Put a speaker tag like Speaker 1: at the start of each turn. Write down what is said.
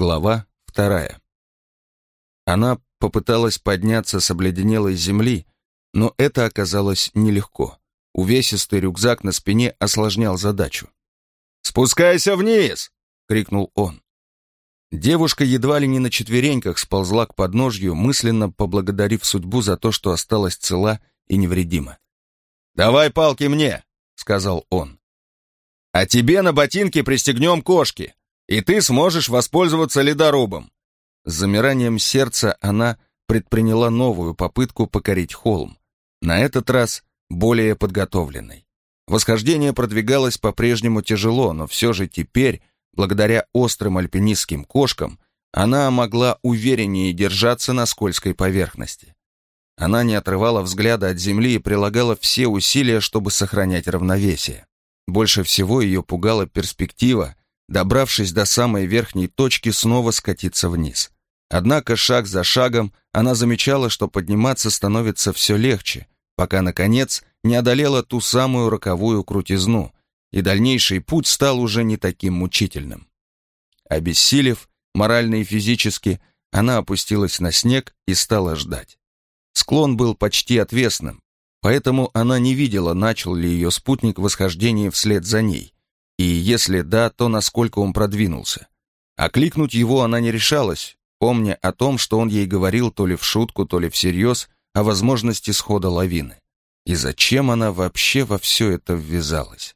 Speaker 1: Глава вторая. Она попыталась подняться с обледенелой земли, но это оказалось нелегко. Увесистый рюкзак на спине осложнял задачу. «Спускайся вниз!» — крикнул он. Девушка едва ли не на четвереньках сползла к подножью, мысленно поблагодарив судьбу за то, что осталась цела и невредима. «Давай палки мне!» — сказал он. «А тебе на ботинки пристегнем кошки, и ты сможешь воспользоваться ледорубом». С замиранием сердца она предприняла новую попытку покорить холм, на этот раз более подготовленной. Восхождение продвигалось по-прежнему тяжело, но все же теперь Благодаря острым альпинистским кошкам она могла увереннее держаться на скользкой поверхности. Она не отрывала взгляда от земли и прилагала все усилия, чтобы сохранять равновесие. Больше всего ее пугала перспектива, добравшись до самой верхней точки, снова скатиться вниз. Однако шаг за шагом она замечала, что подниматься становится все легче, пока, наконец, не одолела ту самую роковую крутизну, и дальнейший путь стал уже не таким мучительным. Обессилев, морально и физически, она опустилась на снег и стала ждать. Склон был почти отвесным, поэтому она не видела, начал ли ее спутник восхождение вслед за ней, и если да, то насколько он продвинулся. Окликнуть его она не решалась, помня о том, что он ей говорил то ли в шутку, то ли всерьез о возможности схода лавины. И зачем она вообще во все это ввязалась?